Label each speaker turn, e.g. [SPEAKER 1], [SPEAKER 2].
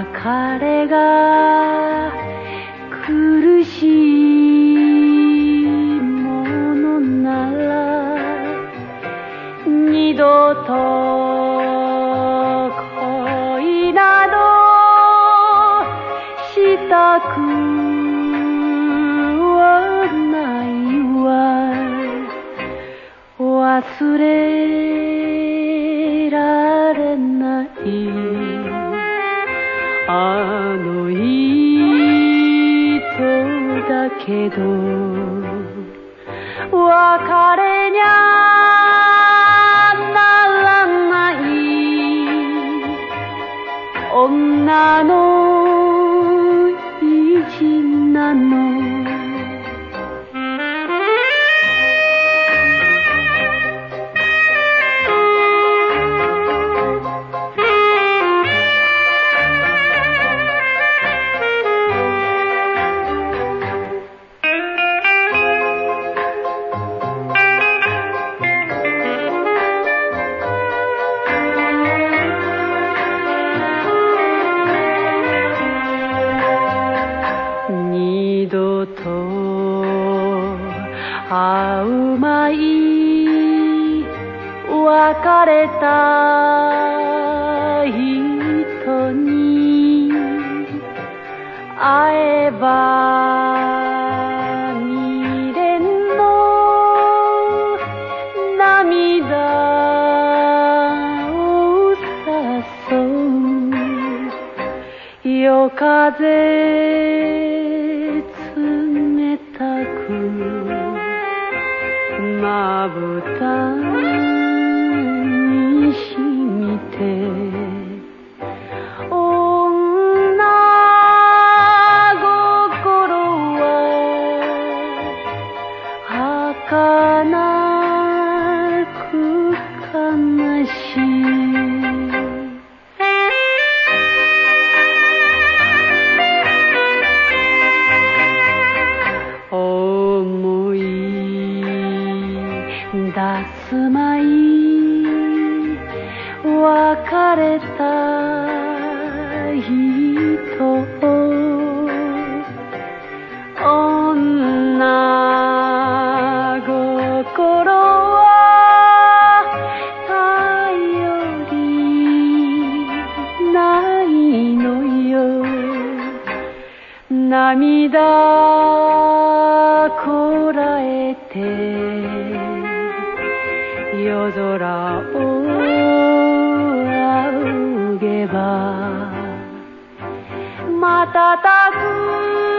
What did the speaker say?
[SPEAKER 1] 別れが苦しいものなら二度と恋などしたくはないわ。忘れられない。あの人だけど別れにゃならない女の意地なの。度と会うまい別れた人に会えば未練の涙を誘う夜風すまい別れた人女心は頼りないのよ。涙こらえて夜空を仰げば瞬く